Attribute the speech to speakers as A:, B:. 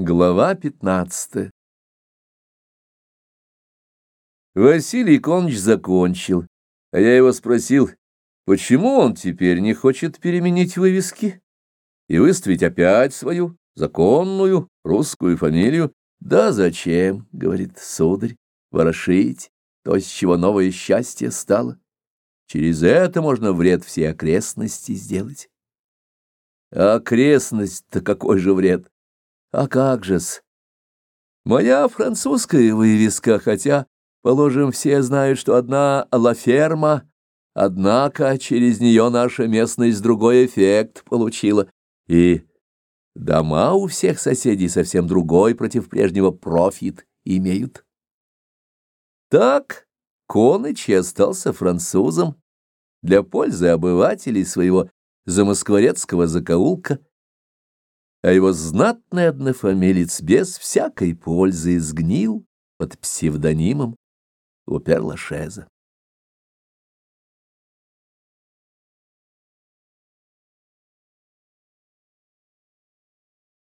A: Глава пятнадцатая Василий Иконович закончил, а я его спросил, почему он теперь не хочет переменить вывески и выставить опять свою законную русскую фамилию. «Да зачем, — говорит сударь, — ворошить то, с чего новое счастье стало? Через это можно вред всей окрестности сделать». А окрестность-то какой же вред? А как же-с? Моя французская вывеска, хотя, положим, все знают, что одна лаферма, однако через нее наша местность другой эффект получила. И дома у всех соседей совсем другой против прежнего профит имеют. Так Коныч и остался французом для пользы обывателей своего замоскворецкого закоулка, а его знатный однофамилец без всякой пользы сгнил под псевдонимом Лаперлашеза.